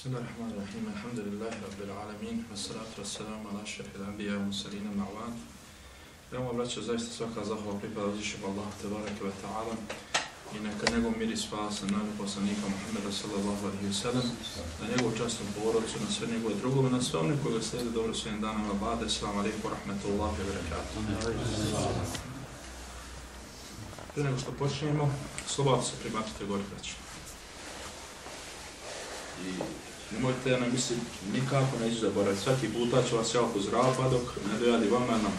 Bismillahirrahmanirrahim. Alhamdulillahi rabbil alamin. Wassalatu wassalamu ala ashrafil anbiya wal mursalin wa ba'd. Evo ja braćo, zaista svaka zahvala pripada uzvišenom Allahu te bareke ve taala. I neka njegov mir i spasa na poslanika Muhameda sallallahu alejhi ve sellem, na njegovu častu porodicu, na sve njegove drugove, na sve one koji ga slijede dobro svojim danima bade. Assalamu alejkum wa rahmetullahi wa berekatuh. Prije nego što počnemo, slobodno se pribacite gore, braćo nemojte nam mislim nikako neću zaboraviti. Svaki puta ću vas ja upozravati pa dok ne dojadi vama nam.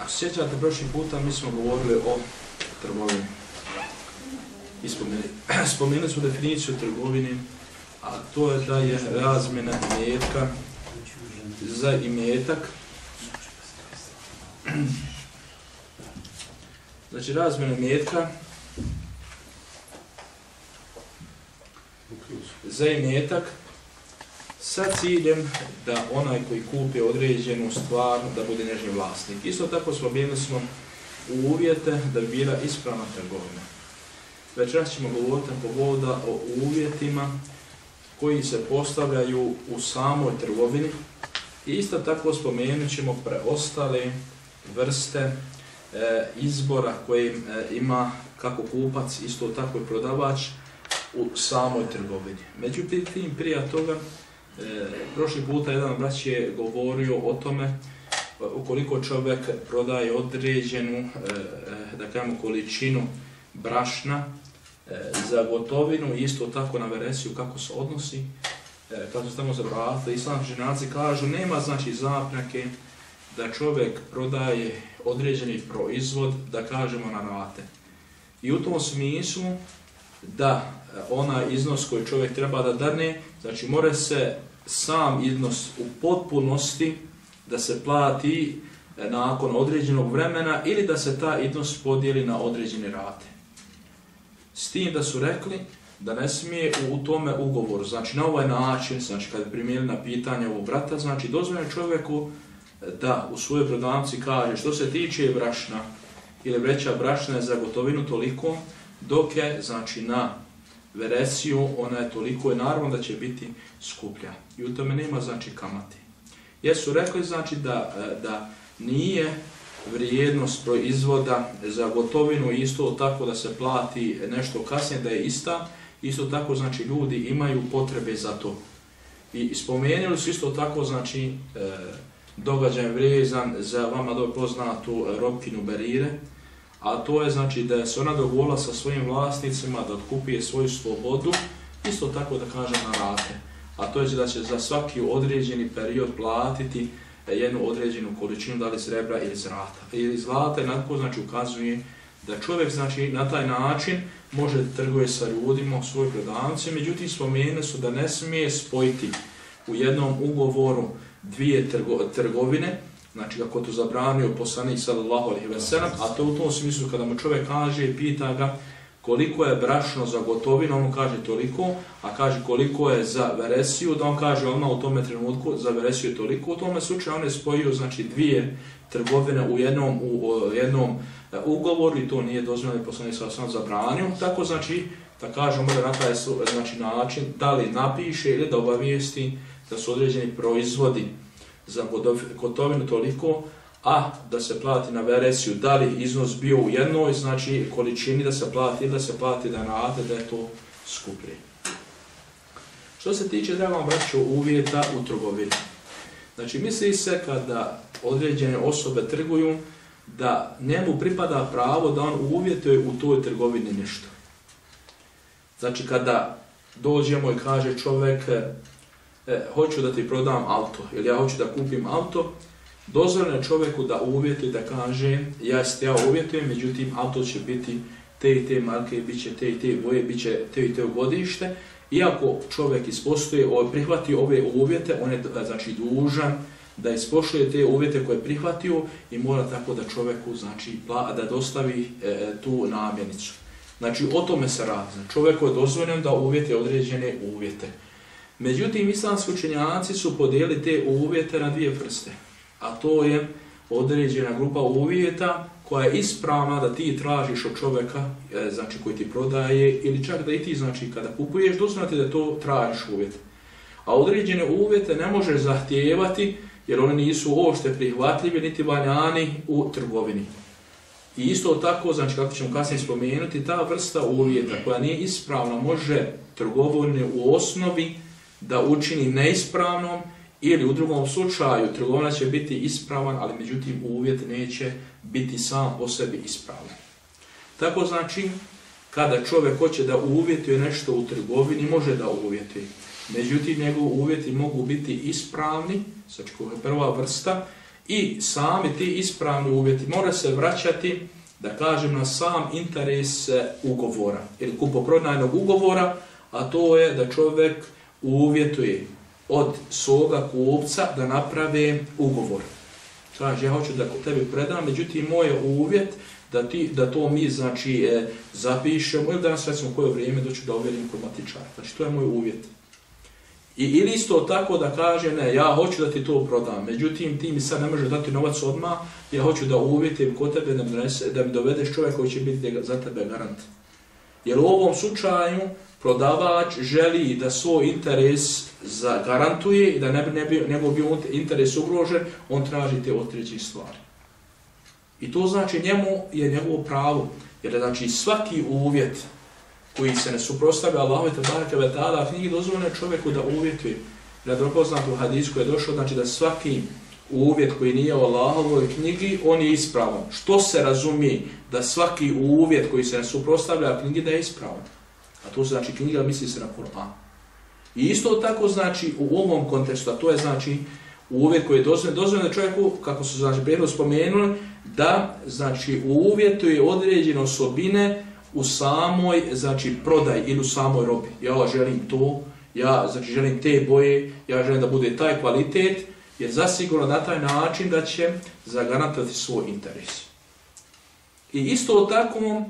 A sjećate, prošli puta mi smo govorili o trgovini. I spomenuli, spomenuli smo definiciju trgovini, a to je da je razmjena imetka za imetak. Znači razmjena imetka za imetak sa ciljem da onaj koji kupi određenu stvar da bude nežni vlasnik. Isto tako slobijeni smo u uvjete da bi bila ispravna trgovina. Večeras ćemo govoriti povoda o uvjetima koji se postavljaju u samoj trgovini i isto tako spomenut ćemo preostale vrste e, izbora koje e, ima kako kupac, isto tako i prodavač, u samoj trgovini. Međutim, prije toga, e, prošli puta jedan brać je govorio o tome e, ukoliko čovjek prodaje određenu, e, e da kajemo, količinu brašna e, za gotovinu, isto tako na veresiju kako se odnosi, e, kako se tamo zabravate, islamski ženaci kažu, nema znači zapnjake da čovjek prodaje određeni proizvod, da kažemo na rate. I u tom smislu, da Eh, ona iznos koji čovjek treba da darne, znači mora se sam iznos u potpunosti da se plati eh, nakon određenog vremena ili da se ta iznos podijeli na određene rate. S tim da su rekli da ne smije u tome ugovoru, znači na ovaj način, znači kad primijeli na pitanje ovog brata, znači dozvoljeno čovjeku eh, da u svojoj prodavnici kaže što se tiče brašna ili vreća brašna za gotovinu toliko, dok je znači na veresiju, ona je toliko je naravno da će biti skuplja. I u tome nema znači kamati. Jesu rekli znači da, e, da nije vrijednost proizvoda za gotovinu isto tako da se plati nešto kasnije da je ista, isto tako znači ljudi imaju potrebe za to. I spomenuli su isto tako znači e, događaj vrijezan za vama dobro poznatu e, Robkinu Berire, a to je znači da se ona dogovorila sa svojim vlasnicima da otkupije svoju slobodu, isto tako da kaže na rate. A to je da će za svaki određeni period platiti e, jednu određenu količinu, da li srebra ili zlata. E, ili zlata je nadko znači ukazuje da čovjek znači na taj način može da trguje sa ljudima u svojoj prodavnici, međutim spomene su da ne smije spojiti u jednom ugovoru dvije trgo, trgovine, znači ako to zabranio poslanik sallallahu alejhi ve sellem, a to u tom smislu kada mu čovjek kaže i pita ga koliko je brašno za gotovinu, on kaže toliko, a kaže koliko je za veresiju, da on kaže ona u tome trenutku za veresiju je toliko. U tome slučaju on je spojio znači dvije trgovine u jednom u jednom e, ugovoru i to nije dozvoljeno poslanik sallallahu alaihi ve sellem zabranio. Tako znači da kažemo da na taj znači način da li napiše ili da obavijesti da su određeni proizvodi za gotovinu toliko, a da se plati na veresiju, da li iznos bio u jednoj, znači količini da se plati da se plati da rade, da je to skuplje. Što se tiče da vam vraću uvjeta u trgovini. Znači misli se kada određene osobe trguju, da njemu pripada pravo da on uvjetuje u toj trgovini nešto. Znači kada dođemo i kaže čovjek, e, hoću da ti prodam auto ili ja hoću da kupim auto, dozvoljeno čovjeku da uvjetuje, da kaže, ja ste ja uvjetujem, međutim auto će biti te i te marke, bit će te i te boje, bit će te i te godište. Iako čovjek ispostoje, prihvati ove uvjete, on je znači dužan da ispoštuje te uvjete koje je prihvatio i mora tako da čovjeku znači da dostavi e, tu namjenicu. Znači o tome se radi. Znači, čovjeku je dozvoljeno da uvjete određene uvjete. Međutim, islamski učenjaci su podijeli te uvjete na dvije vrste. A to je određena grupa uvjeta koja je ispravna da ti tražiš od čovjeka, e, znači koji ti prodaje, ili čak da i ti, znači kada kupuješ, doslovno da to tražiš uvjet. A određene uvjete ne možeš zahtijevati, jer one nisu ošte prihvatljive, niti valjani u trgovini. I isto tako, znači kako ćemo kasnije spomenuti, ta vrsta uvjeta koja nije ispravna može trgovine u osnovi da učini neispravnom ili u drugom slučaju trgovina će biti ispravan, ali međutim uvjet neće biti sam po sebi ispravan. Tako znači, kada čovjek hoće da uvjetuje nešto u trgovini, može da uvjetuje. Međutim, njegov uvjeti mogu biti ispravni, znači koja je prva vrsta, i sami ti ispravni uvjeti mora se vraćati, da kažem, na sam interes e, ugovora ili kupoprodajnog ugovora, a to je da čovjek uvjetuje od svoga kupca da naprave ugovor. Kaže, ja hoću da tebi predam, međutim, moj uvjet da, ti, da to mi znači, e, zapišemo ili danas recimo koje vrijeme doću da uvjerim kod matičara. Znači, to je moj uvjet. I, ili isto tako da kaže, ne, ja hoću da ti to prodam, međutim, ti mi sad ne može dati novac odmah, ja hoću da uvjetim kod tebe da mi, donese, da mi dovedeš čovjek koji će biti za tebe garant. Jer u ovom slučaju, prodavač želi da svoj interes zagarantuje i da ne bi, ne bi njegov bio interes ugrožen, on traži te otreći stvari. I to znači njemu je njegovo pravo, jer znači svaki uvjet koji se ne suprostavlja Allahu te bareke ve taala knjigi dozvoljeno čovjeku da uvjetuje. Da dopoznat u hadisku je došlo znači da svaki uvjet koji nije u Allahovoj knjigi, on je ispravan. Što se razumije da svaki uvjet koji se suprostavlja knjigi da je ispravan? A to znači knjiga misli se na Kur'an. I isto tako znači u ovom kontekstu, a to je znači uvjet koji je dozvoljeno, dozvoljeno čovjeku, kako su znači prijedno spomenuli, da znači u uvjetu je određene osobine u samoj znači prodaj ili u samoj robi. Ja želim to, ja znači želim te boje, ja želim da bude taj kvalitet, jer zasigurno na taj način da će zagarantovati svoj interes. I isto tako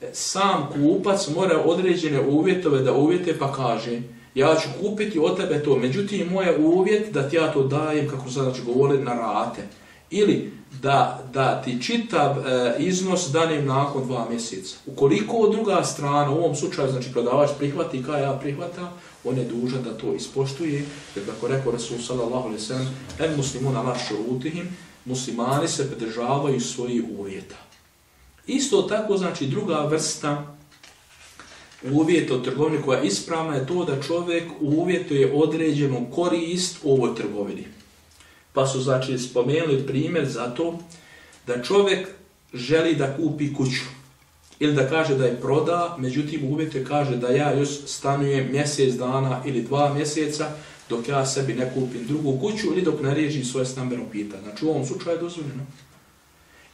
e, sam kupac mora određene uvjetove da uvjete pa kaže ja ću kupiti od tebe to, međutim moj uvjet da ti ja to dajem, kako sad znači govore, na rate. Ili da, da ti čitav e, iznos danim nakon dva mjeseca. Ukoliko druga strana, u ovom slučaju, znači prodavač prihvati kao ja prihvatam, on je dužan da to ispoštuje, jer kako rekao Resul sallallahu alaihi sallam, en muslimuna vašu rutihim, muslimani se pridržavaju svoji uvjeta. Isto tako, znači, druga vrsta uvjeta od trgovine koja je ispravna je to da čovjek uvjetuje određenu korist u ovoj trgovini. Pa su, znači, spomenuli primjer za to da čovjek želi da kupi kuću ili da kaže da je proda, međutim uvijek kaže da ja još stanujem mjesec dana ili dva mjeseca dok ja sebi ne kupim drugu kuću ili dok ne riješim svoje stambeno pitanje. Znači u ovom slučaju je dozvoljeno.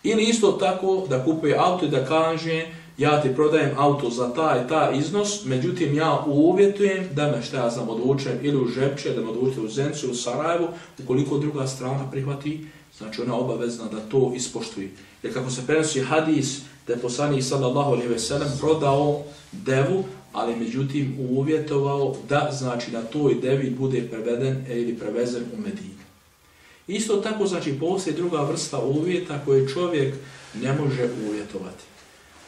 Ili isto tako da kupuje auto i da kaže ja ti prodajem auto za taj taj iznos, međutim ja uvjetujem da me šta ja znam odvučem ili u Žepče, da me odvučem u Zencu, u Sarajevu, ukoliko druga strana prihvati, znači ona obavezna da to ispoštuje. Jer kako se prenosi hadis da je poslanik sallallahu alaihi ve sellem prodao devu, ali međutim uvjetovao da znači da toj devi bude preveden ili prevezen u Medinu. Isto tako, znači, postoji druga vrsta uvjeta koje čovjek ne može uvjetovati.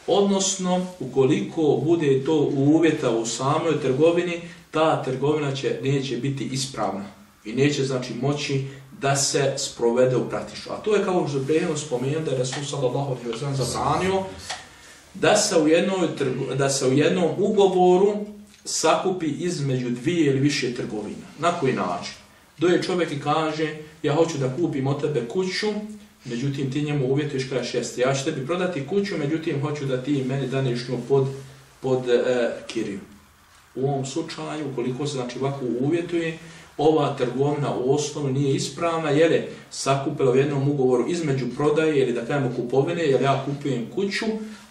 Odnosno, ukoliko bude to uvjeta u samoj trgovini, ta trgovina će, neće biti ispravna i neće, znači, moći da se sprovede u praktično. A to je kao što prejeno spomenuo da je Resul sallallahu alaihi wa sallam zabranio da se, u jednoj, da se u jednom ugovoru sakupi između dvije ili više trgovina. Na koji način? Doje čovjek i kaže, ja hoću da kupim od tebe kuću, međutim ti njemu uvjetuješ kada šest. Ja ću tebi prodati kuću, međutim hoću da ti meni daneš nju pod, pod e, kiriju. U ovom slučaju, koliko se znači ovako uvjetuje, ova trgovina u osnovu nije ispravna jer je sakupila u jednom ugovoru između prodaje ili da kajemo kupovine, jer ja kupujem kuću,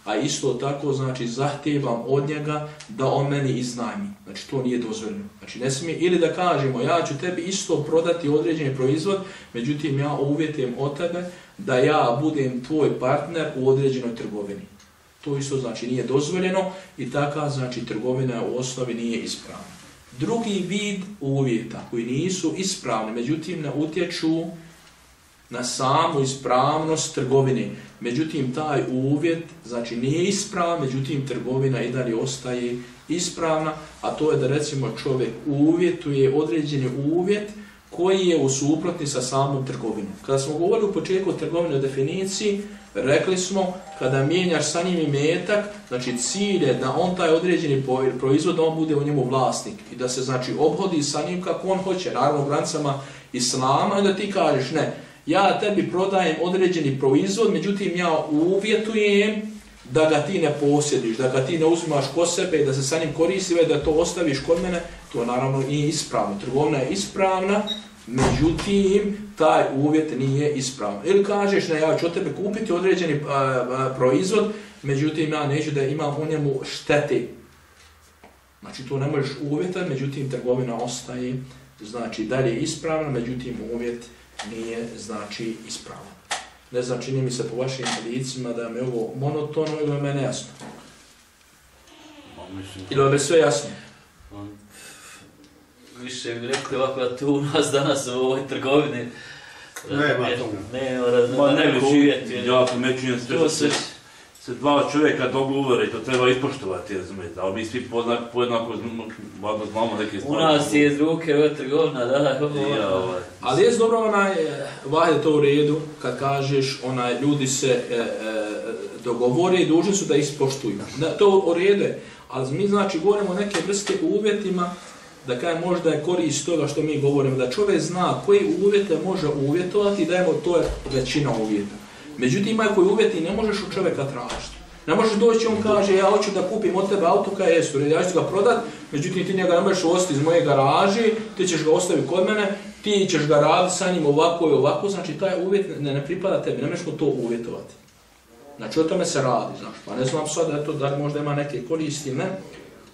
a isto tako znači zahtevam od njega da on meni iznajmi. Znači to nije dozvoljeno. Znači ne smije, ili da kažemo ja ću tebi isto prodati određeni proizvod, međutim ja uvjetujem od tebe da ja budem tvoj partner u određenoj trgovini. To isto znači nije dozvoljeno i taka znači trgovina u osnovi nije ispravna. Drugi vid uvjeta koji nisu ispravni, međutim ne utječu na samu ispravnost trgovine. Međutim, taj uvjet, znači nije ispravan, međutim, trgovina i dalje ostaje ispravna, a to je da recimo čovjek uvjetuje određeni uvjet koji je u suprotni sa samom trgovinom. Kada smo govorili u početku o trgovinoj definiciji, rekli smo kada mijenjaš sa njim imetak, znači cilj je da on taj određeni proizvod, on bude u njemu vlasnik i da se znači obhodi sa njim kako on hoće, naravno u granicama islama, i da ti kažeš ne, ja tebi prodajem određeni proizvod, međutim ja uvjetujem da ga ti ne posjediš, da ga ti ne uzmaš ko sebe i da se sa njim koristi, da to ostaviš kod mene, to naravno nije ispravno. Trgovina je ispravna, međutim, taj uvjet nije ispravan. Ili kažeš, ne, ja ću od tebe kupiti određeni a, a, proizvod, međutim, ja neću da imam u njemu štete. Znači, to ne možeš uvjetan, međutim, trgovina ostaje, znači, dalje ispravna, međutim, uvjet nije, znači, ispravan. Ne znam, čini mi se po vašim licima da me ovo monotono ili me nejasno. Ili je sve jasno? više bi rekli ovako da tu u nas danas u ovoj trgovini ne, ma to ne, ne, ne, ne, ne, živjeti. Ja primećujem sve što se, se dva čovjeka dogovore i to treba ispoštovati, razumijete, ali mi svi podnak, podnako znamo, znamo neke stvari. U nas je iz ruke ova trgovina, da, da, ja, ovaj. Ali je dobro onaj, vahde to u redu, kad kažeš, onaj, ljudi se e, e, dogovore i dužni su da ispoštuju. Da, to u redu ali mi znači govorimo o neke vrste uvjetima, da kaj možda je korist toga što mi govorimo, da čovjek zna koji uvjete može uvjetovati, da je to je većina uvjeta. Međutim, ima koji uvjeti ne možeš od čovjeka tražiti. Ne možeš doći, on kaže, ja hoću da kupim od tebe auto kaj jesu, ja ću ga prodat, međutim ti njega ne možeš ostati iz moje garaži, ti ćeš ga ostaviti kod mene, ti ćeš ga raditi sa njim ovako i ovako, znači taj uvjet ne, ne pripada tebi, ne možeš to uvjetovati. Znači o tome se radi, znaš, pa ne znam sad, eto, da možda ima neke koristi, ne,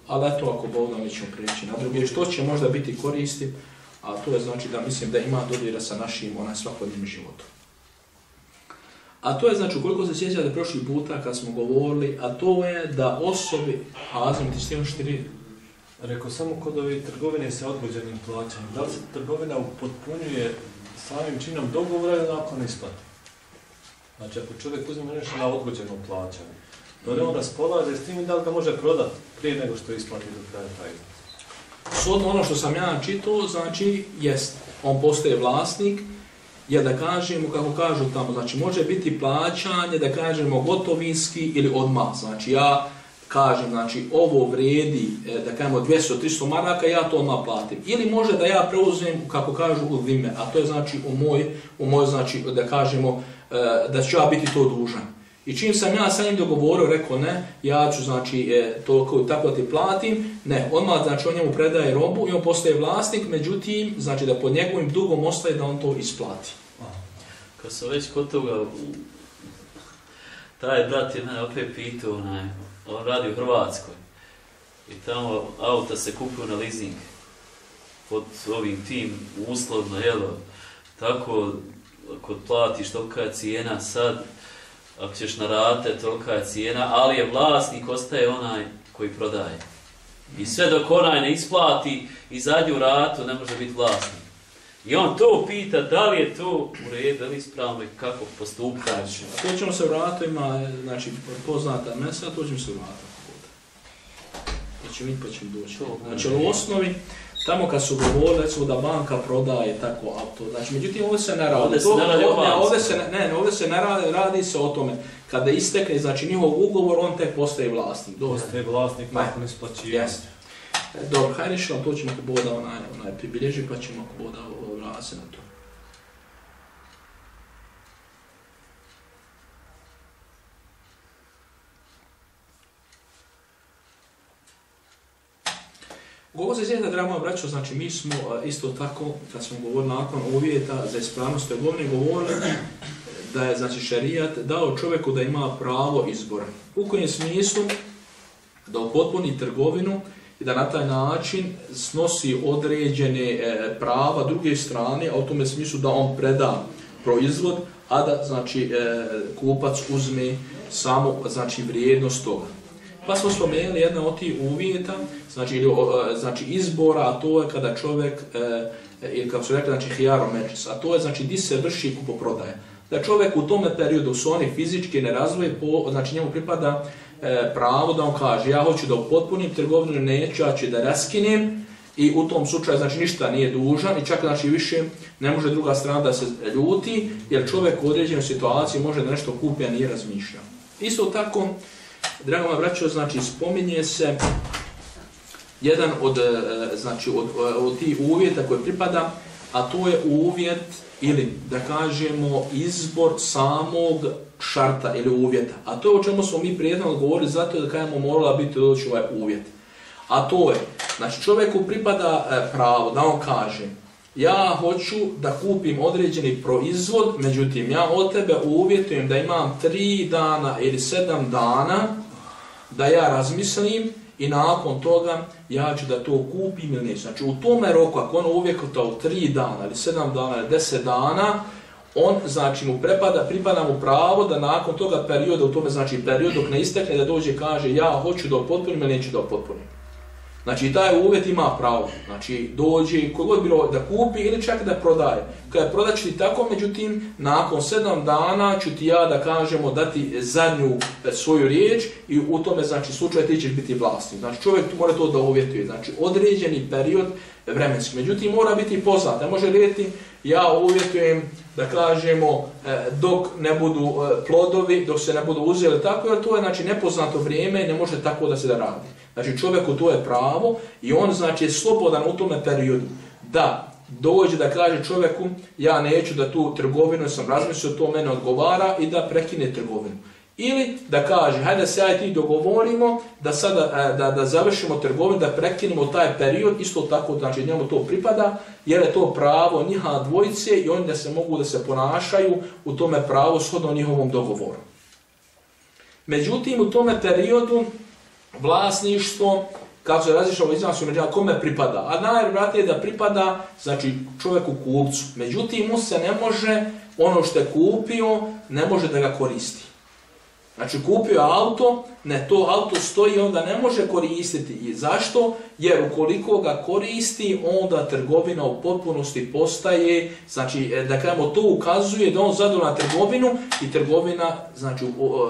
ali eto ako Bog da mi ćemo prijeći na druge, što će možda biti koristi, a to je znači da mislim da ima dodira sa našim onaj svakodnevnim životom. A to je znači, koliko se sjećate prošli puta kad smo govorili, a to je da osobi, a Azim, ti što ti Rekao, samo kod ove trgovine sa odgođenim plaćanjem, da li se trgovina upotpunjuje samim činom dogovora ili nakon isplati? Znači, ako čovjek uzme nešto na odgođeno plaćanje, Da li on raspolaže s tim i da li ga može prodati prije nego što isplati do kraja taj iznos? Sodno ono što sam ja čitao, znači, jest, on postaje vlasnik, je da kažemo, kako kažu tamo, znači, može biti plaćanje, da kažemo, gotovinski ili odmah. Znači, ja kažem, znači, ovo vredi, e, da kažemo, 200-300 maraka, ja to odmah platim. Ili može da ja preuzmem, kako kažu, u vime, a to je, znači, u moj, u moj znači, da kažemo, e, da ću ja biti to dužan. I čim sam ja sa njim dogovorio, rekao ne, ja ću znači e, toliko i tako da ti platim, ne, odmah znači on njemu predaje robu i on postaje vlasnik, međutim, znači da pod njegovim dugom ostaje da on to isplati. Kad sam već kod toga, taj brat je mene opet pitao, onaj, on radi u Hrvatskoj i tamo auta se kupuju na leasing pod ovim tim uslovno, jel, tako, kod platiš tolika je cijena sad, ako ćeš na rate, tolika je cijena, ali je vlasnik, ostaje onaj koji prodaje. I sve dok onaj ne isplati i zadnju ratu, ne može biti vlasnik. I on to pita da li je to u redu, da li ispravno i kako postupati. Znači, to ćemo se vratiti, ima znači, poznata mesa, to ćemo se vratiti. Pa ćemo vidjeti, pa ćemo doći. Znači, u osnovi, tamo kad su govorili recimo da banka prodaje tako auto, znači međutim ovdje se ne radi, ovdje se ne radi, ovdje, ovdje se ne, ne, ovdje se ne radi, radi se o tome, kada istekne znači njihov ugovor, on tek postaje vlasnik. Postaje vlasnik nakon isplaćivanja. Jeste. Dobro, hajde što to ćemo ako boda onaj, onaj pribilježi, pa ćemo ako boda vrati na to. Govo se sjeti, drago braćo, znači mi smo isto tako, kad smo govorili nakon uvjeta za ispravnost trgovine, govorili da je znači šarijat dao čovjeku da ima pravo izbora. U kojem smislu da upotpuni trgovinu i da na taj način snosi određene e, prava druge strane, a u tome smislu da on preda proizvod, a da znači e, kupac uzme samo znači vrijednost toga. Pa smo spomenuli jedna od tih uvjeta, znači, ili, e, znači izbora, a to je kada čovjek e, e ili kako su rekli, znači hijaro mečis, a to je znači di se vrši kupoprodaja. Da čovjek u tome periodu su oni fizički ne razvoje, po, znači njemu pripada e, pravo da on kaže ja hoću da upotpunim trgovinu, neću, ja ću da raskinem i u tom slučaju znači ništa nije dužan i čak znači više ne može druga strana da se ljuti jer čovjek u određenoj situaciji može da nešto kupi, a nije razmišljao. Isto tako, drago me vraćao, znači spominje se jedan od, e, znači, od, e, od tih uvjeta koje pripada, a to je uvjet ili da kažemo izbor samog šarta ili uvjeta. A to je o čemu smo mi prijedno govorili, zato da kajemo morala biti doći ovaj uvjet. A to je, znači čovjeku pripada e, pravo da on kaže ja hoću da kupim određeni proizvod, međutim ja od tebe uvjetujem da imam tri dana ili sedam dana da ja razmislim i nakon toga ja ću da to kupim ili neću. Znači u tome roku, ako on uvijek to u tri dana ili sedam dana ili deset dana, on znači mu prepada, pripada mu pravo da nakon toga perioda, u tome znači period dok ne istekne da dođe kaže ja hoću da potpunim ili neću da potpunim. Znači, taj uvjet ima pravo. Znači, dođe kogod bilo da kupi ili čak da prodaje. Kada prodat ću ti tako, međutim, nakon sedam dana ću ti ja da kažemo dati zadnju e, svoju riječ i u tome, znači, slučaju ti ćeš biti vlasnik. Znači, čovjek tu mora to da uvjetuje. Znači, određeni period vremenski. Međutim, mora biti poznat. Ne može reći, ja uvjetujem da kažemo e, dok ne budu e, plodovi, dok se ne budu uzeli tako, jer to je znači nepoznato vrijeme i ne može tako da se da radi. Znači čovjeku to je pravo i on znači je slobodan u tome periodu da dođe da kaže čovjeku ja neću da tu trgovinu sam razmislio, to mene odgovara i da prekine trgovinu. Ili da kaže, hajde se aj ti dogovorimo da sada e, da, da završimo trgovinu, da prekinemo taj period, isto tako znači njemu to pripada, jer je to pravo njiha dvojice i oni da se mogu da se ponašaju u tome pravo shodno njihovom dogovoru. Međutim, u tome periodu vlasništvo, kako se različno izvan su kome pripada? A najvratnije je da pripada znači, čovjeku kupcu. Međutim, mu se ne može ono što je kupio, ne može da ga koristi. Znači kupio auto, ne to auto stoji onda ne može koristiti. I zašto? Jer ukoliko ga koristi, onda trgovina u potpunosti postaje, znači e, da kažemo to ukazuje da on zadu na trgovinu i trgovina znači,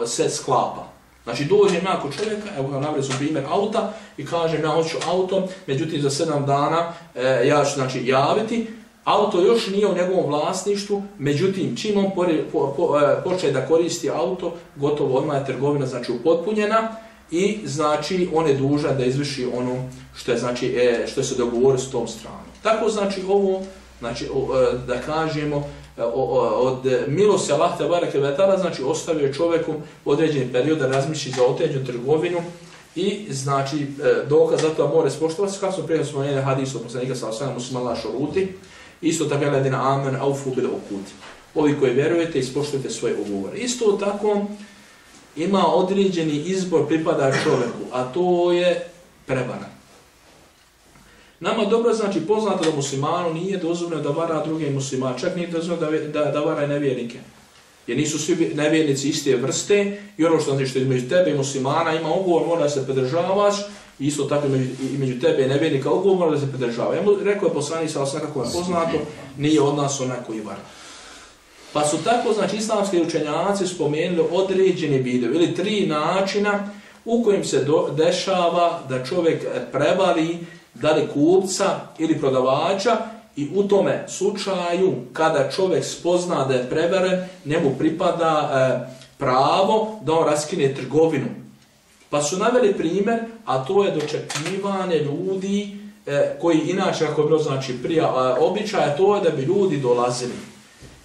se sklapa. Znači dođem ja kod čovjeka, evo ga navredi primjer auta i kaže ja hoću auto, međutim za sedam dana e, ja ću znači, javiti, auto još nije u njegovom vlasništvu, međutim čim on po, po, po, počne da koristi auto, gotovo odmah je trgovina znači upotpunjena i znači on je dužan da izvrši ono što je znači e, što je se dogovorio s tom stranom. Tako znači ovo znači o, e, da kažemo E, od milosti Allah te bareke vetala, znači ostavio čovjeku određeni period da razmišlji za oteđu trgovinu i znači e, dokaz za to mora spoštovati kako smo prije spomenuli hadis od poslanika sa alejhi ve sellem šuruti isto tako je ladina amen aufu bil uqud. Ovi koji vjerujete ispoštujete svoje ugovore. Isto tako ima određeni izbor pripada čovjeku a to je prevara. Nama dobro znači poznato da muslimanu nije dozvoljeno da vara druge muslimane, čak nije dozvoljeno da, da, da vara nevjernike. Jer nisu svi nevjernici iste vrste i ono što znači što između tebe i muslimana ima ugovor, mora se pridržavaš, isto tako među, i među tebe i nevjernika ovo mora da se pridržava. Ja mu rekao je poslani sa svakako je poznato, nije od nas onako i vara. Pa su tako, znači, islamski učenjaci spomenuli određene video ili tri načina u kojim se do, dešava da čovjek prevari da li kupca ili prodavača i u tome slučaju kada čovjek spozna da je prevaren, njemu pripada e, pravo da on raskine trgovinu. Pa su naveli primjer, a to je dočekivanje ljudi e, koji inače, ako je bilo znači prija e, običaja, to je da bi ljudi dolazili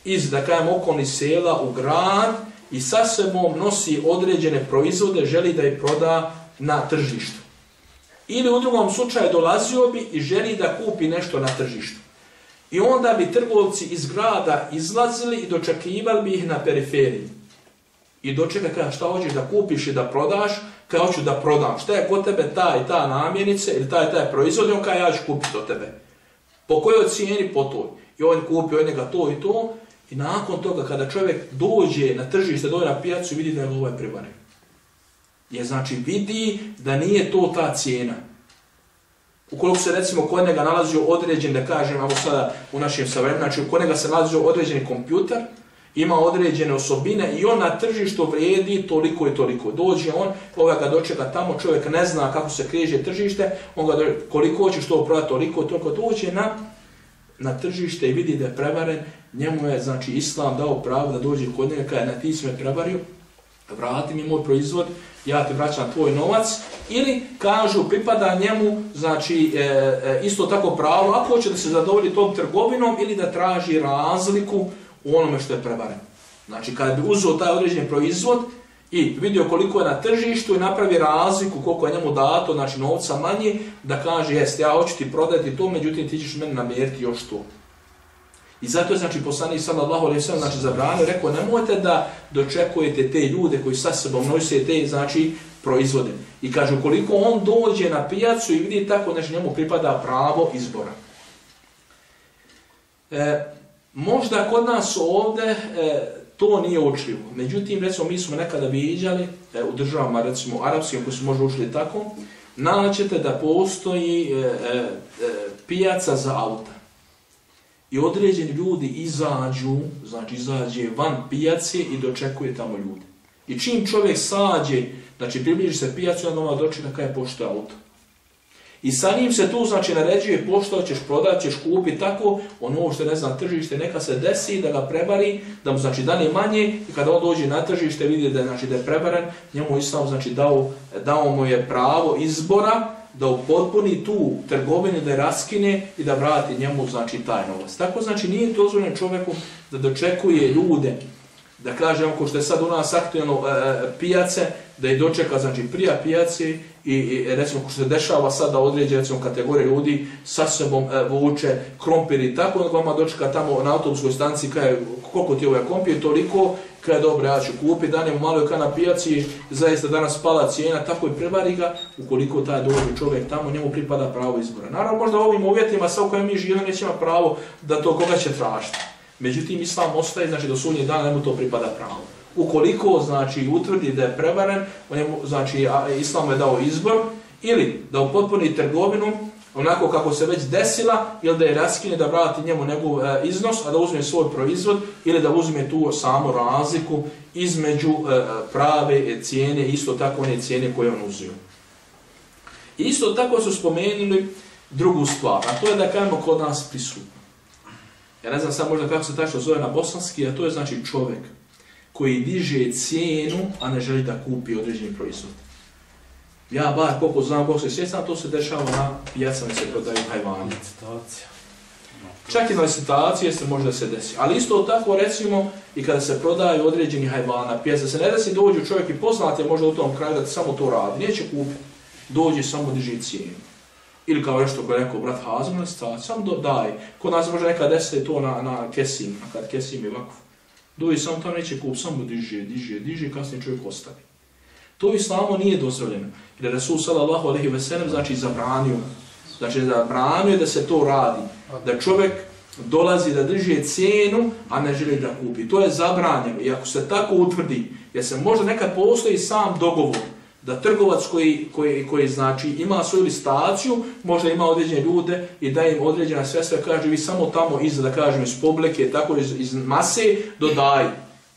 iz, da kajem, okolni sela u grad i sa sebom nosi određene proizvode, želi da ih proda na tržištu. Ili u drugom slučaju dolazio bi i želi da kupi nešto na tržištu. I onda bi trgovci iz grada izlazili i dočekivali bi ih na periferiji. I dočeka kada šta hoćeš da kupiš i da prodaš, kada hoću da prodam. Šta je kod tebe ta i ta namjenica ili taj taj proizvod, on kada ja ću kupiti od tebe. Po kojoj cijeni po toj. I on kupi od njega to i to. I nakon toga kada čovjek dođe na tržište, dođe na pijacu, vidi da je ovaj privaren je znači vidi da nije to ta cijena. Ukoliko se recimo kod njega nalazio određen, da kažem, evo sada u našem savremenu, znači kod njega se nalazio određeni kompjuter, ima određene osobine i on na tržištu vrijedi toliko i toliko. Dođe on, ova ga dočeka tamo, čovjek ne zna kako se križe tržište, on ga dođe, koliko hoće što prodati, toliko i toliko. Dođe na, na tržište i vidi da je prevaren, njemu je znači Islam dao pravo da dođe kod njega kada je na ti sve prevario, vrati mi moj proizvod, ja ti vraćam tvoj novac, ili kažu pripada njemu, znači e, e, isto tako pravo, ako hoće da se zadovolji tom trgovinom ili da traži razliku u onome što je prevaren. Znači kada bi uzeo taj određen proizvod i vidio koliko je na tržištu i napravi razliku koliko je njemu dato, znači novca manje, da kaže jest, ja hoću ti prodati to, međutim ti ćeš meni namjeriti još to. I zato je znači poslanik sallallahu alejhi ve sellem znači zabranio rekao nemojte da dočekujete te ljude koji sa sobom nose te znači proizvode. I kaže koliko on dođe na pijacu i vidi tako znači njemu pripada pravo izbora. E, možda kod nas ovde e, to nije očljivo. Međutim, recimo, mi smo nekada viđali e, u državama, recimo, arapskim, koji su možda ušli tako, naćete da postoji e, e, e, pijaca za auta i određeni ljudi izađu, znači izađe van pijace i dočekuje tamo ljude. I čim čovjek sađe, znači približi se pijacu, onda ono dočeka kada je pošto auto. I sa njim se tu znači naređuje pošto ćeš prodati, ćeš kupiti tako, ono što ne znam tržište, neka se desi da ga prevari, da mu znači dane manje i kada on dođe na tržište vidi da je, znači, da je prebaran, njemu islam znači dao, dao mu je pravo izbora, da upotpuni tu trgovinu, da je raskine i da vrati njemu znači taj novac. Tako znači nije dozvoljeno čovjeku da dočekuje ljude, da kažem, ko što je sad u nas aktualno e, e pijace, da je dočeka znači prija pijace i, i e, recimo ko što se dešava sad da određe recimo kategorije ljudi sa sobom e, vuče krompir i tako, onda vama dočeka tamo na autobuskoj stanci kaže koliko ti je ovaj krompir, toliko kada je dobro, ja ću kupiti, dan je malo ka na pijaci, zaista danas pala cijena, tako i prevari ga, ukoliko taj dođe čovjek tamo, njemu pripada pravo izbora. Naravno, možda u ovim uvjetima, sa u kojem mi živimo, nećemo pravo da to koga će tražiti. Međutim, islam ostaje, znači, do sunnje dana, njemu to pripada pravo. Ukoliko, znači, utvrdi da je prevaren, njemu, znači, e, islam je dao izbor, ili da upotpuni trgovinu, onako kako se već desila, ili da je raskine da vrati njemu njegov e, iznos, a da uzme svoj proizvod, ili da uzme tu samo razliku između e, e prave e, cijene, isto tako one cijene koje on uzio. Isto tako su spomenuli drugu stvar, a to je da kajemo kod nas prisutno. Ja ne znam sad možda kako se tačno zove na bosanski, a to je znači čovjek koji diže cijenu, a ne želi da kupi određeni proizvod. Ja bar koliko znam, koliko se sjećam, to se dešava na pijacama se prodaju hajvani. Čak i na licitacije se možda se desi. Ali isto tako recimo i kada se prodaju određeni hajvana, pijaca se ne desi, dođu čovjek i poznate možda u tom kraju da samo to radi. Neće kupiti. Dođe samo diži cijenu. Ili kao nešto koje rekao brat Hazim ono ili licitaciju, samo do, daj. Kod nas može neka desiti to na, na kesim, a kad kesim je vakuf. Dovi samo tamo neće kup, samo diže, diže, diže, kasnije čovjek ostavi. To islamo nije dozvoljeno. Jer Resul sallallahu alaihi ve sellem znači zabranio. Znači zabranio da se to radi. Da čovjek dolazi da drži cijenu, a ne želi da kupi. To je zabranjeno. I ako se tako utvrdi, jer se možda nekad postoji sam dogovor, da trgovac koji, koji, koji znači ima svoju listaciju, možda ima određene ljude i da im određena sredstva, kaže vi samo tamo iz, da kažem, iz publike, tako iz, iz mase, dodaj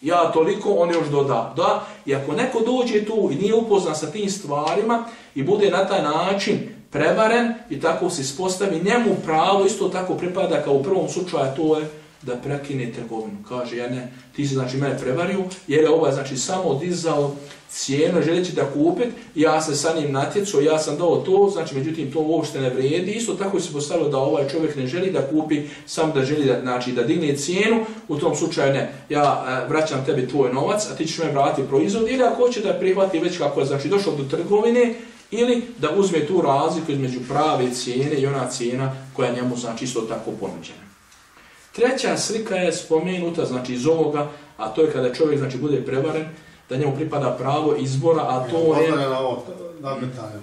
ja toliko, on još doda. Da, i ako neko dođe tu i nije upoznan sa tim stvarima i bude na taj način prevaren i tako se ispostavi, njemu pravo isto tako pripada kao u prvom slučaju, to je da prekine trgovinu. Kaže, ja ne, ti si znači mene prevario, jer je ovaj znači samo dizao cijenu, želeći da kupit, ja se sa njim natjecao, ja sam dao to, znači međutim to uopšte ne vrijedi. Isto tako se postavilo da ovaj čovjek ne želi da kupi, sam da želi da, znači, da digne cijenu, u tom slučaju ne, ja e, vraćam tebi tvoj novac, a ti ćeš me vratiti proizvod, ili ako hoće da prihvati već kako je znači, došao do trgovine, ili da uzme tu razliku između prave cijene i ona cijena koja njemu znači isto tako ponuđena. Treća slika je spomenuta znači iz ovoga, a to je kada čovjek znači bude prevaren, da njemu pripada pravo izbora, a to je... Nadmetanje.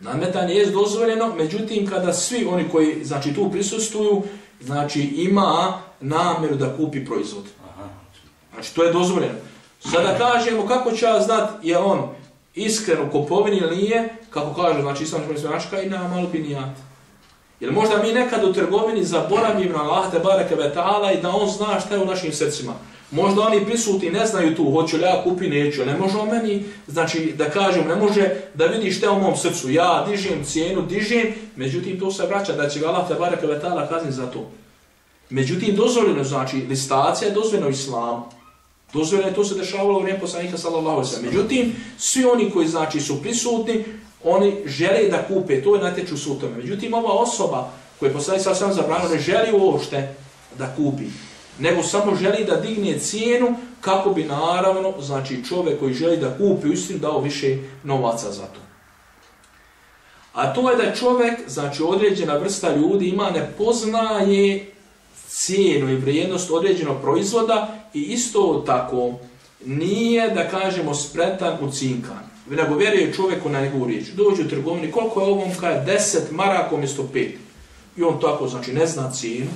Nadmetanje je dozvoljeno, međutim kada svi oni koji znači tu prisustuju, znači ima namjeru da kupi proizvod. Znači to je dozvoljeno. Sada kažemo kako će ja znat je on iskreno kupovini ili nije, kako kaže, znači islam što je i na malo binijat. Jer možda mi nekad u trgovini zaboravimo na Allah te bareke ve taala i da on zna šta je u našim srcima. Možda oni prisutni ne znaju tu, hoću li ja kupi, neću. Ne može meni, znači da kažem, ne može da vidi šta je u mom srcu. Ja dižem cijenu, dižem, međutim to se vraća da će ga Allah te bareke ve taala kazniti za to. Međutim, dozvoljeno, znači, listacija je dozvoljeno islam. islamu. Dozvoljeno je to se dešavalo u vrijeme poslanika sallallahu alaihi Međutim, svi oni koji znači su prisutni, oni žele da kupe, to je natječu su tome. Međutim, ova osoba koja je postavljena sallallahu alaihi ne želi uopšte da kupi, nego samo želi da digne cijenu kako bi naravno, znači čovjek koji želi da kupi, uistinu dao više novaca za to. A to je da čovjek, znači određena vrsta ljudi ima ne poznaje cijenu i vrijednost određenog proizvoda i isto tako nije, da kažemo, spretan u cinkan. Nego vjeruje čovjeku na njegovu riječ. Dođe u trgovini, koliko je ovom kada 10 maraka umjesto 5. I on tako, znači, ne zna cijenu.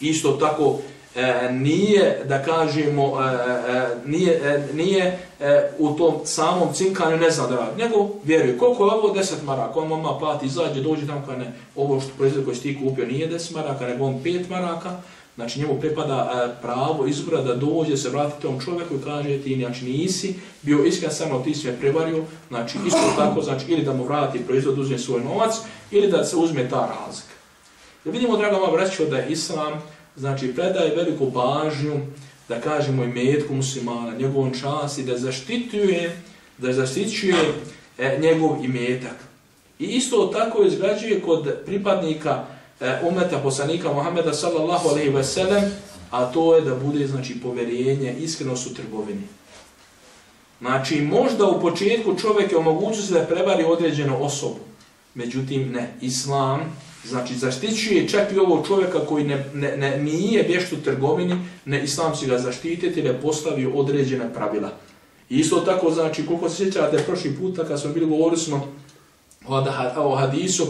Isto tako, e, nije, da kažemo, e, e, nije, e, nije e, u tom samom cinkanju ne zna da radi, nego vjeruje. Koliko je ovo 10 maraka, on mama plati, izađe, dođe tamo kada ne, ovo što proizvod koji si ti kupio nije 10 maraka, nego on 5 maraka, znači njemu pripada e, pravo izbora da dođe, se vrati tom čovjeku i kaže ti znači, nisi bio iskren samo ti sve prevario, znači isto tako, znači ili da mu vrati proizvod, uzme svoj novac, ili da se uzme ta razlika. Da vidimo, draga moja braćo, da je Islam, znači predaje veliku pažnju, da kažemo i metku muslimana, njegovom čas i da zaštituje, da zaštićuje e, njegov imetak. I isto tako izgrađuje kod pripadnika e, umeta poslanika Muhammeda sallallahu alaihi ve sellem, a to je da bude znači povjerenje, iskrenost u trgovini. Znači, možda u početku čovjek je omogućio se da prevari određenu osobu. Međutim, ne. Islam, Znači, zaštićuje čak i ovog čovjeka koji ne, ne, ne, nije vješt u trgovini, ne islam si ga zaštititi, ne postavio određene pravila. I isto tako, znači, koliko se sjećate prošli puta kad smo bili govorili smo o, o hadisu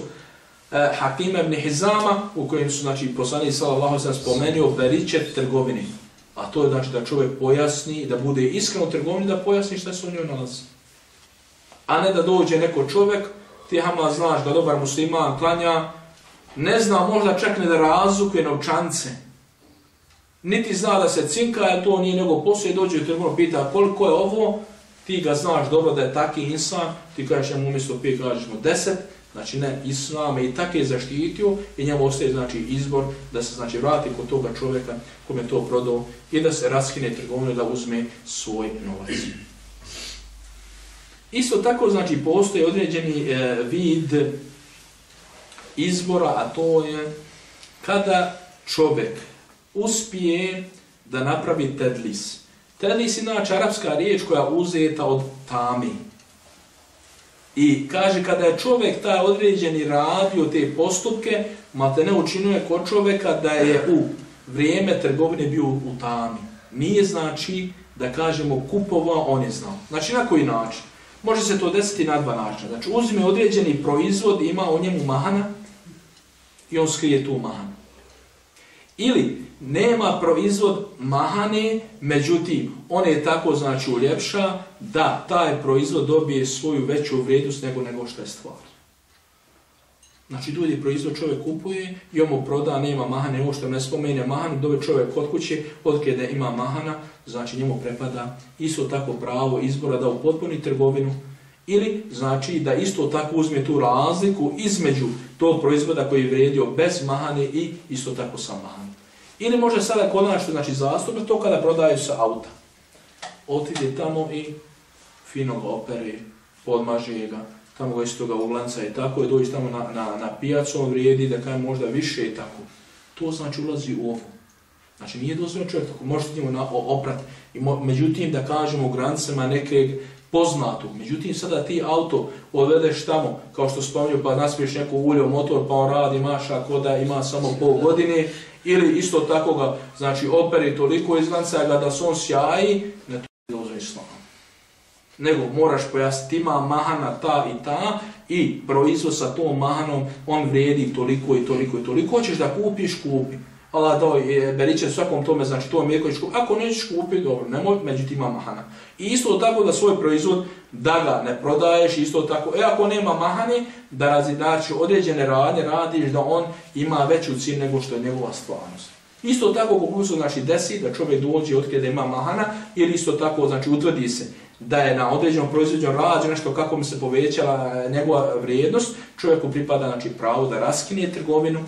eh, Hakim ibn Hizama, u kojem su, znači, poslani sallallahu sam spomenuo beričet trgovini. A to je, znači, da čovjek pojasni, da bude iskren u trgovini, da pojasni šta se u njoj nalazi. A ne da dođe neko čovjek, ti hama znaš da dobar musliman klanja, ne zna možda čak ne da razukuje novčance. Niti zna da se cinka, a to nije nego poslije dođe u trgovinu, pita koliko je ovo, ti ga znaš dobro da je taki insan, ti kažeš njemu umjesto pije, kažeš mu deset, znači ne, islam je i tako je zaštitio i njemu ostaje znači izbor da se znači vrati kod toga čovjeka kome to prodao i da se raskine trgovinu da uzme svoj novac. Isto tako znači postoji određeni e, vid izbora, a to je kada čovjek uspije da napravi tedlis. Tedlis je inače arapska riječ koja uzeta od tami. I kaže, kada je čovjek taj određeni radio te postupke, mate ne učinuje kod čovjeka da je u vrijeme trgovine bio u tami. Nije znači da kažemo kupova, on je znao. Znači na koji način? Može se to desiti na dva načina. Znači uzme određeni proizvod, ima u njemu mahana, i on skrije tu mahanu. Ili nema proizvod mahane, međutim, on je tako znači uljepša da taj proizvod dobije svoju veću vrijednost nego nego što je stvar. Znači, dulji proizvod čovjek kupuje i on mu proda, nema mahane, ovo što ne spomenja mahanu, dobe čovjek kod kuće, odkjede ima mahana, znači njemu prepada isto tako pravo izbora da upotpuni trgovinu, Ili znači da isto tako uzme tu razliku između tog proizvoda koji je vredio bez mahane i isto tako sa mahane. Ili može sada konačno znači zastupno to kada prodaju se auta. Otide tamo i fino ga opere, podmaže ga, tamo ga isto ga uglanca i tako i dođe tamo na, na, na pijacu, on vrijedi da kaj možda više i tako. To znači ulazi u ovo. Znači nije dozvoljeno čovjek tako, možete njemu na, oprat. I mo, međutim da kažemo u granicama neke poznatu. Međutim, sada ti auto odvedeš tamo, kao što spominju, pa naspiješ ulje u motor, pa on radi maša koda ima samo pol godine, ili isto tako ga, znači, operi toliko izglanca ga da se on sjaji, ne to je dozvo islam. Nego moraš pojasniti, ima mahana ta i ta i proizvod sa tom mahanom, on vredi toliko i toliko i toliko. Hoćeš da kupiš, kupi. Allah dao je e, beriče svakom tome, znači to je mlijeko ćeš. Ako nećeš kupiti, dobro, nemoj, međutim ima mahana. I isto tako da svoj proizvod, da ga ne prodaješ, isto tako, e ako nema mahani, da razidači određene radnje radiš da on ima veću cilj nego što je njegova stvarnost. Isto tako kako se znači desi da čovjek dođe otkrije da ima mahana ili isto tako znači utvrdi se da je na određenom proizvođenju rađe nešto kako mi se povećala e, njegova vrijednost, čovjeku pripada znači pravo da raskine trgovinu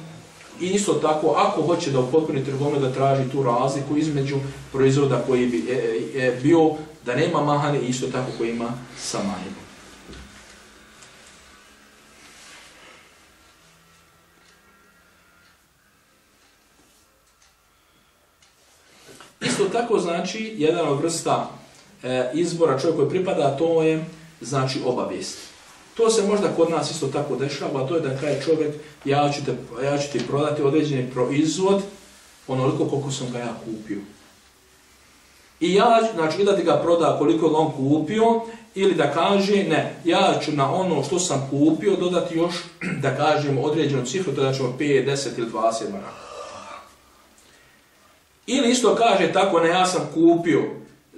i isto tako ako hoće da upotpuni trgovinu da traži tu razliku između proizvoda koji bi e, e, e bio da nema mahane i isto tako koji ima sa mahanom. Isto tako znači jedan od vrsta e, izbora čovjek koji pripada, to je znači obavijest. To se možda kod nas isto tako dešava, to je da kaže čovjek ja ću, te, ja ću ti prodati određeni proizvod onoliko koliko sam ga ja kupio. I ja ću, znači, da ti ga proda koliko on kupio, ili da kaže, ne, ja ću na ono što sam kupio dodati još, da kažem, određenu cifru, to da ćemo 5, 10 ili 20 maraka. Ili isto kaže tako, ne, ja sam kupio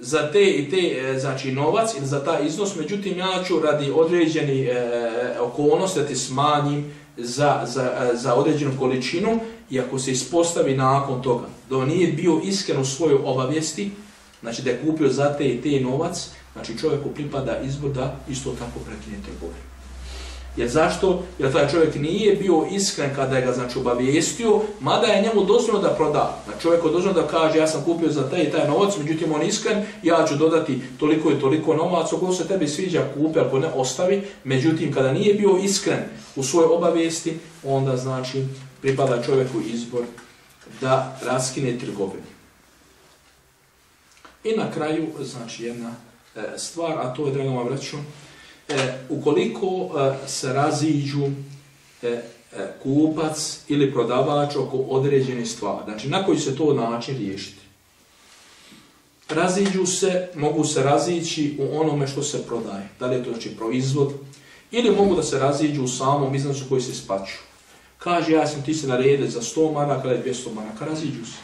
za te i te, e, znači, novac ili za taj iznos, međutim, ja ću radi određeni e, okolnosti da ti smanjim za, za, e, za određenu količinu i ako se ispostavi nakon toga da on nije bio iskren u svojoj obavijesti, znači da je kupio za te i te novac, znači čovjeku pripada izbor da isto tako prekine trgovinu. Jer zašto? Jer taj čovjek nije bio iskren kada je ga znači obavijestio, mada je njemu dozvoljeno da proda. Znači čovjek je dozvoljeno da kaže ja sam kupio za taj i taj novac, međutim on iskren, ja ću dodati toliko i toliko novac, ako se tebi sviđa kupi, ako ne ostavi. Međutim, kada nije bio iskren u svojoj obavijesti, onda znači pripada čovjeku izbor da raskine trgovinu. I na kraju, znači jedna e, stvar, a to je, dragoma vam e, ukoliko e, se raziđu e, e, kupac ili prodavač oko određene stvari, znači na koji se to način riješiti? Raziđu se, mogu se razići u onome što se prodaje, da li je to znači proizvod, ili mogu da se raziđu u samom iznosu koji se spaču. Kaže, ja sam ti se naredio za 100 maraka ili 200 maraka, raziđu se.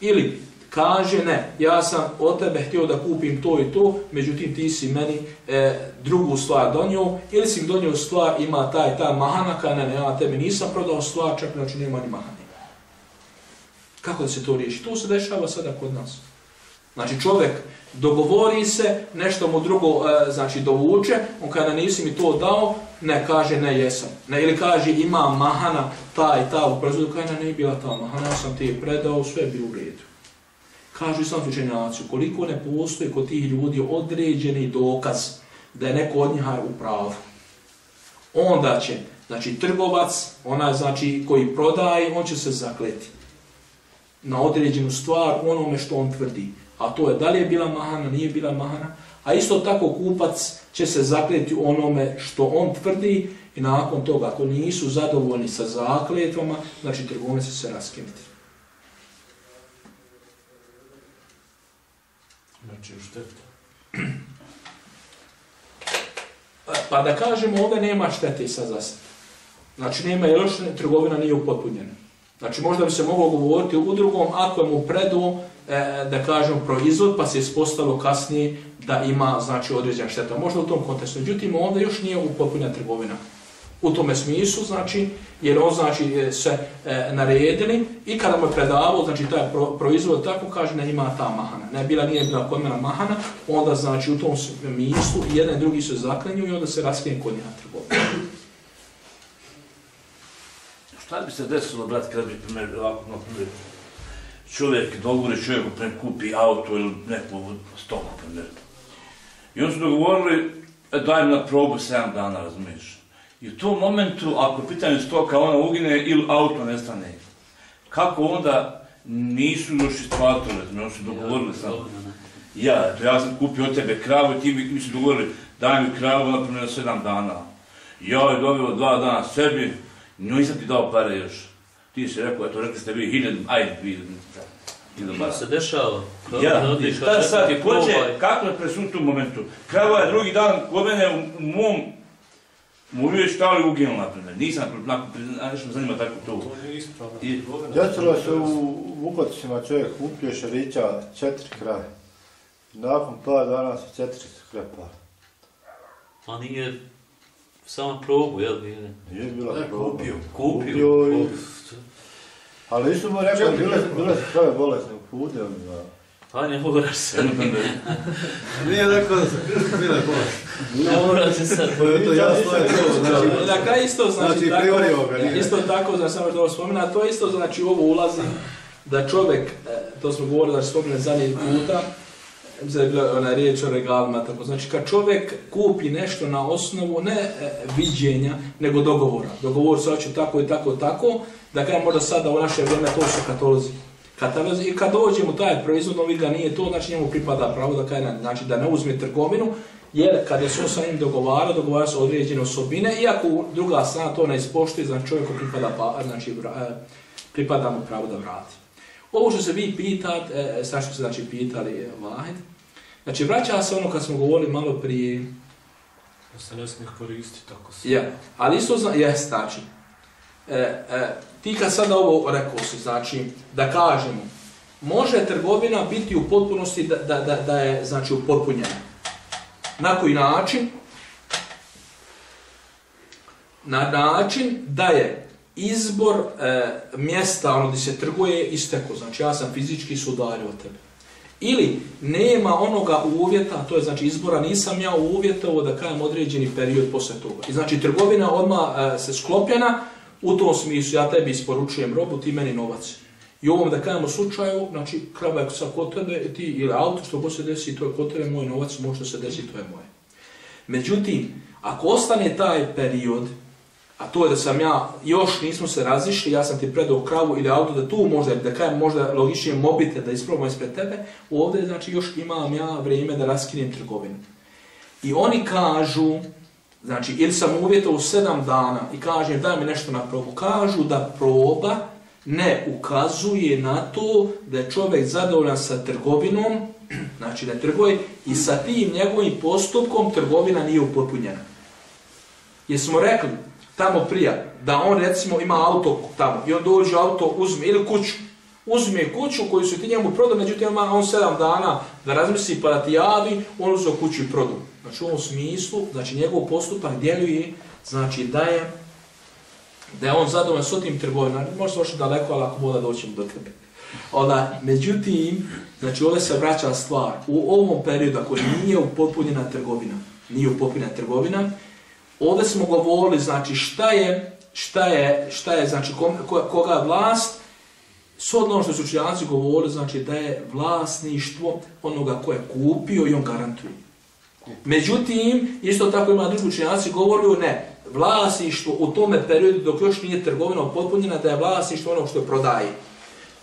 Ili kaže ne, ja sam od tebe htio da kupim to i to, međutim ti si meni e, drugu stvar donio, ili si donio stvar, ima taj, ta mahanaka, ne, ne, ja tebi nisam prodao stvar, čak znači nema ni mahane. Kako da se to riješi? To se dešava sada kod nas. Znači čovjek dogovori se, nešto mu drugo e, znači dovuče, on kada nisi mi to dao, ne kaže ne jesam. Ne, ili kaže ima mahana, ta i ta u proizvodu, kada ne, ne bila ta mahana, ja sam ti je predao, sve bi u redu kažu islamski učenjaci, koliko ne postoji kod tih ljudi određeni dokaz da je neko od njiha u pravu, onda će, znači trgovac, ona znači koji prodaje, on će se zakleti na određenu stvar onome što on tvrdi. A to je da li je bila mahana, nije bila mahana, a isto tako kupac će se zakleti onome što on tvrdi i nakon toga, ako nisu zadovoljni sa zakletvama, znači trgovine će se raskinuti. Znači u štetu. Pa da kažemo, ovdje nema štete sa zasad. Znači nema još trgovina nije upotpunjena. Znači možda bi se moglo govoriti u drugom, ako je mu predu, e, da kažem, proizvod, pa se ispostalo kasnije da ima znači određena šteta. Možda u tom kontekstu. Međutim, ovdje još nije upotpunjena trgovina u tome smislu, znači, jer on znači je se e, naredili i kada mu je predavao, znači taj pro, proizvod tako kaže ne ima ta mahana, ne bila nije bila kod mahana, onda znači u tom smislu jedan i drugi se zaklenju i onda se raskrije kod njega trgovina. Šta bi se desilo, brat, kada bi primjer, ovako, na primjer, čovjek, dogovore čovjek kupi auto ili neku stoku, primjer. I on su dogovorili, e, daj mi na probu 7 dana, razumiješ. I u tom momentu, ako pitanje stoka, ona ugine ili auto nestane, kako onda nisu još isplatili, znači oni su dogovorili sam. Ja, to ja sam kupio od tebe kravu i ti mi, mi su dogovorili, daj mi kravu, napravo na sedam dana. Ja je dobio dva dana sebi, nisam ti dao pare još. Ti si rekao, eto, rekli ste vi hiljad, ajde, vi, Šta se dešava? Kako ja, šta sad, je pođe, kako je presun tu momentu? Krava je drugi dan kod mene u, u mom Mu uvijek štali u gel, na primjer. Nisam, nakon, nešto me zanima tako to. To nije I- trgovina. Desilo se u Vukoticima čovjek kupio šerića četiri kraje. Nakon par dana su četiri krepali. A nije samo probu, jel? Nije. Nije bila Ne, proba. kupio. Kupio. Kupio i- Uf, Ali isto mu rekao, bile, bile su krave bolesne u pude. Pa ne moraš se. Nije rekao da su bile bolest. Ne moraš se sad. To je to jasno je to, znači, I na kraju isto znači, Znači, tako, ga, nije. isto tako, znači samo što spomena, to isto znači ovo ulazi da čovjek, e, to smo govorili, znači spomenuli zadnji puta, za je bila ona riječ o regalima, tako znači kad čovjek kupi nešto na osnovu ne e, viđenja, nego dogovora. Dogovor se hoće tako i tako tako, da kada možda sada u naše vrijeme to su katalozi. Katalozi i kad dođe mu taj proizvod, on vidi da nije to, znači njemu pripada pravo da kaže, znači da ne uzme trgovinu, jer kada se on sa njim dogovara, dogovara se određene osobine, iako druga strana to ne ispoštuje, znači čovjeku pripada, pa, znači, e, pripada mu pravo da vrati. Ovo što se vi pitate, e, sad što se znači pitali, e, Vahid, znači vraća se ono kad smo govorili malo prije, Da se ne smije koristiti tako se. Ja, ali isto zna, jes, znači, e, e, ti kad sada ovo rekao si, znači, da kažemo, može trgovina biti u potpunosti da, da, da, da je, znači, upotpunjena. Na koji način? Na način da je izbor e, mjesta ono gdje se trguje isteko, znači ja sam fizički sudario od tebe. Ili nema onoga uvjeta, to je znači izbora, nisam ja uvjetovao da kajem određeni period posle toga. I znači trgovina odmah e, se sklopljena, u tom smislu ja tebi isporučujem robu, ti meni novac. I u ovom da kajemo slučaju, znači krava je sa kod ti ili auto, što god se desi, to je kod moj novac, možda se desi, to je moje. Međutim, ako ostane taj period, a to je da sam ja, još nismo se razišli, ja sam ti predao kravu ili auto, da tu možda, da kajem možda logičnije mobite da isprobam ispred tebe, ovdje znači još imam ja vrijeme da raskinem trgovinu. I oni kažu, znači, ili sam uvjetao u sedam dana i kažem daj mi nešto na probu, kažu da proba ne ukazuje na to da je čovjek zadovoljan sa trgovinom, znači da trguje i sa tim njegovim postupkom trgovina nije upotpunjena. Jesmo rekli tamo prija da on recimo ima auto tamo i on dođe auto uzme ili kuću, uzme kuću koju su ti njemu prodao, međutim ima on sedam dana da razmisli pa da ti javi, on uzeo kuću i prodao. Znači u ovom smislu, znači njegov postupak djeluje, znači da je da je on zadovoljan s tim trgovinom, može se još daleko, ali ako boda doćemo do tebe. Ona, međutim, znači ovdje se vraća stvar, u ovom periodu ako nije upotpunjena trgovina, nije upotpunjena trgovina, ovdje smo govorili, znači šta je, šta je, šta je, znači kom, ko, koga je vlast, s ono što su učenjaci govorili, znači da je vlasništvo onoga ko je kupio i on garantuje. Međutim, isto tako ima drugi učenjaci govorili, ne, vlasništvo u tome periodu dok još nije trgovina potpunjena da je vlasništvo ono što prodaje.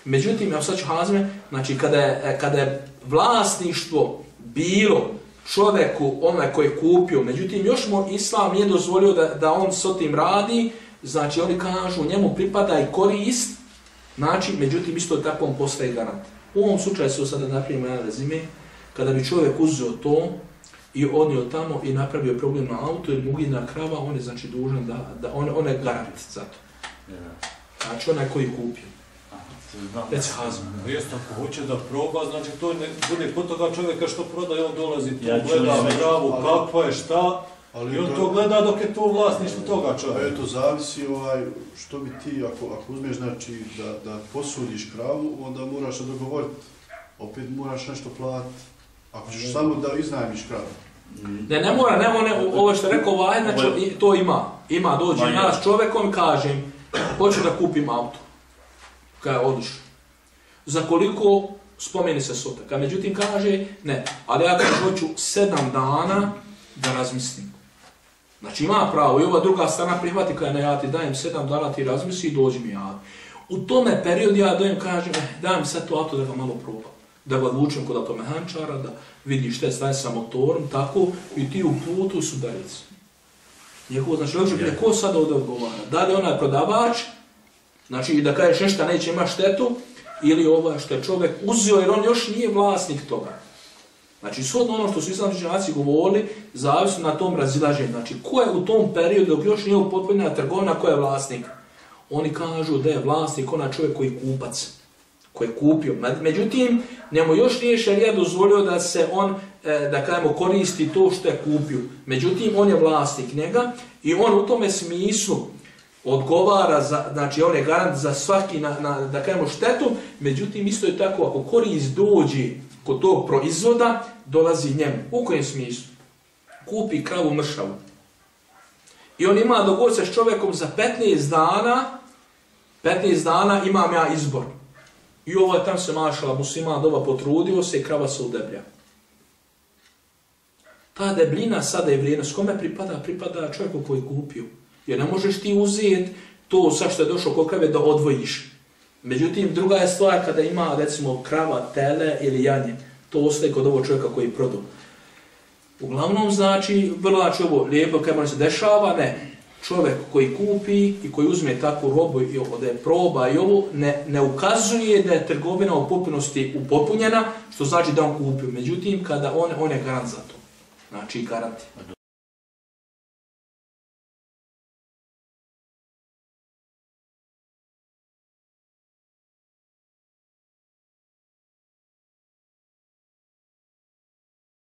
Međutim, ja sad ću hazme, znači kada je, e, kada je vlasništvo bilo čoveku, onaj koji je kupio, međutim još mu Islam nije dozvolio da, da on s tim radi, znači oni kažu njemu pripada i korist, znači međutim isto tako on postaje garant. U ovom slučaju se sada napravimo jedan rezime, kada bi čovjek uzeo to i odnio tamo i napravio problem na auto ili mugina krava, on je znači dužan da, da on, on je garant za to. Ja. Znači onaj koji je kupio. Reci hazme. Vijest ako hoće da proba, znači to ne bude kod toga čovjeka što prodaje, on dolazi tu, Ja gleda kravu, kakva je, šta, Ali i on to gleda dok je to u vlasništvu toga čovjeka. eto, zavisi ovaj, što bi ti, ako, ako uzmeš, znači, da, da posudiš kravu, onda moraš se dogovoriti. Opet moraš nešto platiti. Ako ćeš samo da iznajmiš kravu. Ne, ne mora, ne, ne, ovo što je rekao ovaj, znači je- i- to ima. Ima, dođe Manje. ja s čovekom, kažem, hoću da kupim auto. Kaj odiš. Za koliko spomeni se sotak. A međutim kaže, ne, ali ja kažem, hoću sedam dana da razmislim. Znači ima pravo i ova druga strana prihvati kada ne, ja ti dajem sedam dana, ti razmisli i dođi mi ja. U tome periodu ja dajem, kažem, eh, dajem sad to auto da ga malo probam. Da ga odvučem kod automehančara, da vidi šta je stanje sa motorom, tako, i ti u putu su darici. Njegovo, znači, hoće yeah. ko sad ovdje odgovara? Da li onaj prodavač, znači da kažeš nešto neće ima štetu, ili ovaj što je čovjek uzeo jer on još nije vlasnik toga. Znači, shodno ono što su islamski učenjaci govorili, zavisno na tom razilaženju. Znači, ko je u tom periodu, dok još nije upotpunjena trgovina, ko je vlasnik? Oni kažu da je vlasnik onaj čovjek koji je kupac, koji je kupio. Međutim, njemu još nije šarija dozvolio da se on, e, da kajemo, koristi to što je kupio. Međutim, on je vlasnik njega i on u tome smislu odgovara, za, znači on je garant za svaki, na, na, da kajemo, štetu. Međutim, isto je tako, ako korist dođe kod tog proizvoda, dolazi njemu. U kojem smislu? Kupi kravu mršavu. I on ima dogod se s čovjekom za 15 dana, 15 dana imam ja izbor. I ovo je tam se mašala, muslima doba potrudio se i krava se udeblja. Ta debljina sada je vrijednost. Kome pripada? Pripada čovjeku koji je kupio. Jer ne možeš ti uzeti to sa što je došlo kod krave da odvojiš. Međutim, druga je stvar kada ima, recimo, krava, tele ili janje. To ostaje kod ovog čovjeka koji je prodao. Uglavnom znači, vrlo znači ovo lijepo kada se dešava, ne. Čovjek koji kupi i koji uzme takvu robu i ovo da je proba i ovo, ne, ne ukazuje da je trgovina u popunosti upopunjena, što znači da on kupio. Međutim, kada on, on je garant za to. Znači, garant pa